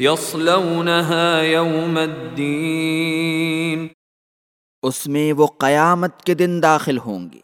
یصلونها یوم الدین۔ اس میں وہ قیامت کے دن داخل ہوں گے